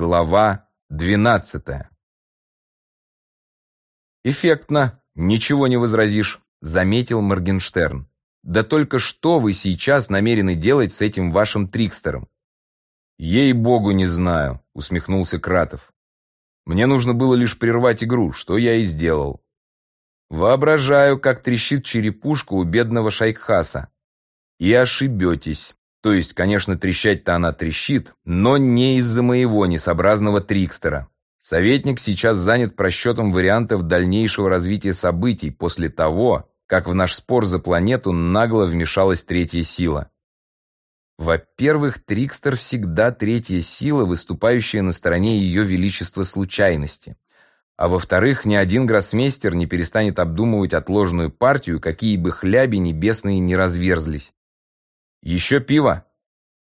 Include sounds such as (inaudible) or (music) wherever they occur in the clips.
Глава двенадцатая. «Эффектно, ничего не возразишь», — заметил Моргенштерн. «Да только что вы сейчас намерены делать с этим вашим трикстером?» «Ей-богу, не знаю», — усмехнулся Кратов. «Мне нужно было лишь прервать игру, что я и сделал. Воображаю, как трещит черепушка у бедного Шайкхаса. И ошибетесь. То есть, конечно, трещать-то она трещит, но не из-за моего несообразного трикстера. Советник сейчас занят просчетом вариантов дальнейшего развития событий после того, как в наш спор за планету нагло вмешалась третья сила. Во-первых, Трикстер всегда третья сила, выступающая на стороне ее величества случайности. А во-вторых, ни один гроссмейстер не перестанет обдумывать отложенную партию, какие бы хляби небесные не разверзлись. «Еще пиво?»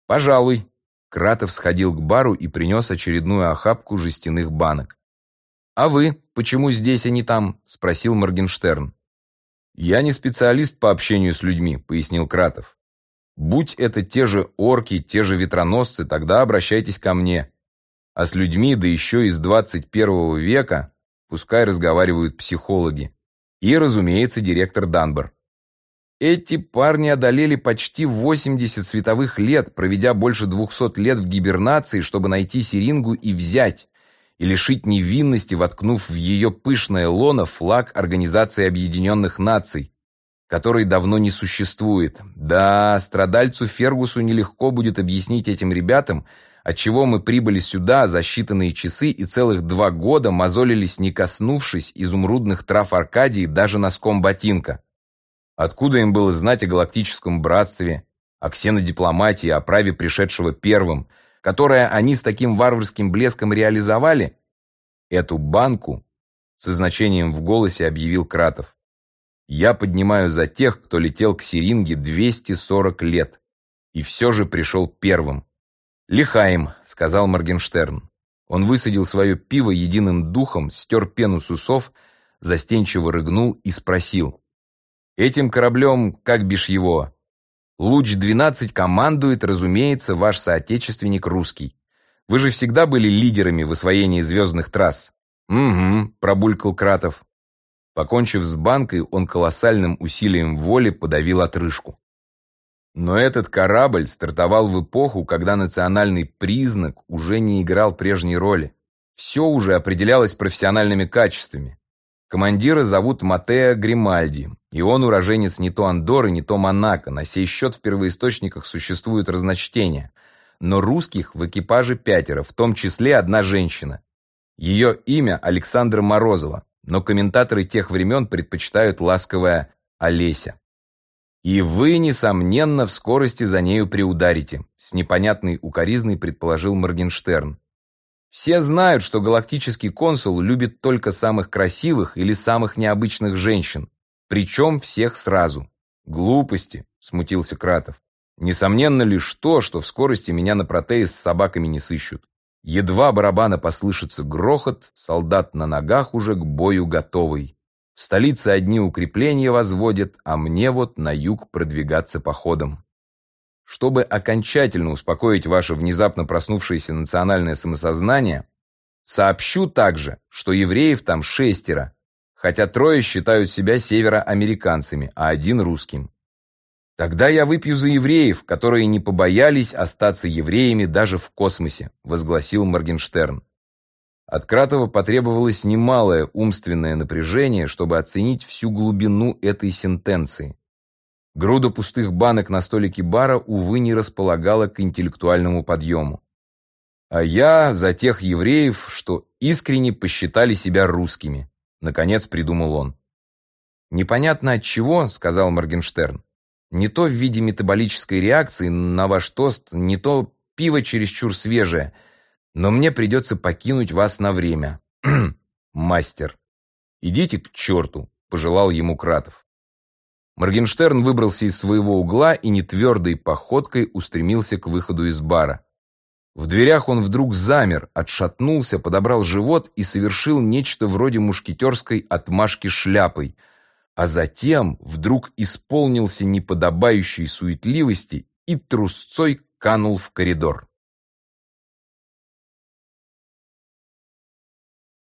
«Пожалуй». Кратов сходил к бару и принес очередную охапку жестяных банок. «А вы? Почему здесь, а не там?» – спросил Моргенштерн. «Я не специалист по общению с людьми», – пояснил Кратов. «Будь это те же орки, те же ветроносцы, тогда обращайтесь ко мне. А с людьми, да еще из 21 века, Пускай разговаривают психологи. И, разумеется, директор Данбор. Эти парни одолели почти 80 световых лет, проведя больше 200 лет в гибернации, чтобы найти Серингу и взять, и лишить невинности, воткнув в ее пышное лоно флаг Организации Объединенных Наций, которой давно не существует. Да, страдальцу Фергусу нелегко будет объяснить этим ребятам, отчего мы прибыли сюда за считанные часы и целых два года мозолились, не коснувшись изумрудных трав Аркадии даже носком ботинка. Откуда им было знать о галактическом братстве, о ксенодипломатии, о праве пришедшего первым, которое они с таким варварским блеском реализовали? Эту банку, со значением в голосе объявил Кратов. Я поднимаю за тех, кто летел к Серинге 240 лет, и все же пришел первым. «Лихаем», — сказал Моргенштерн. Он высадил свое пиво единым духом, стер пену с усов, застенчиво рыгнул и спросил. «Этим кораблем, как бишь его?» «Луч-12 командует, разумеется, ваш соотечественник русский. Вы же всегда были лидерами в освоении звездных трасс». «Угу», — пробулькал Кратов. Покончив с банкой, он колоссальным усилием воли подавил отрыжку. Но этот корабль стартовал в эпоху, когда национальный признак уже не играл прежней роли. Все уже определялось профессиональными качествами. Командира зовут Матео Гримальди, и он уроженец не то Андоры, не то Монако. На сей счет в первоисточниках существуют разночтения. Но русских в экипаже пятеро, в том числе одна женщина. Ее имя Александра Морозова, но комментаторы тех времен предпочитают ласковое Олеся. И вы, несомненно, в скорости за нею приударите, с непонятной укоризной предположил Моргенштерн. Все знают, что галактический консул любит только самых красивых или самых необычных женщин, причем всех сразу. Глупости, смутился Кратов. Несомненно лишь то, что в скорости меня на протеи с собаками не сыщут. Едва барабана послышится грохот, солдат на ногах уже к бою готовый. В столице одни укрепления возводят, а мне вот на юг продвигаться походом. Чтобы окончательно успокоить ваше внезапно проснувшееся национальное самосознание, сообщу также, что евреев там шестеро, хотя трое считают себя североамериканцами, а один русским. Тогда я выпью за евреев, которые не побоялись остаться евреями даже в космосе, возгласил Моргенштерн. От Кратова потребовалось немалое умственное напряжение, чтобы оценить всю глубину этой сентенции. Груда пустых банок на столике бара, увы, не располагала к интеллектуальному подъему. А я за тех евреев, что искренне посчитали себя русскими, наконец придумал он. Непонятно от чего, сказал Моргенштерн. Не то в виде метаболической реакции на ваш тост, не то пиво чересчур свежее – но мне придется покинуть вас на время. (clears throat) Мастер. Идите к черту, пожелал ему Кратов. Моргенштерн выбрался из своего угла и нетвердой походкой устремился к выходу из бара. В дверях он вдруг замер, отшатнулся, подобрал живот и совершил нечто вроде мушкетерской отмашки шляпой, а затем вдруг исполнился неподобающей суетливости и трусцой канул в коридор.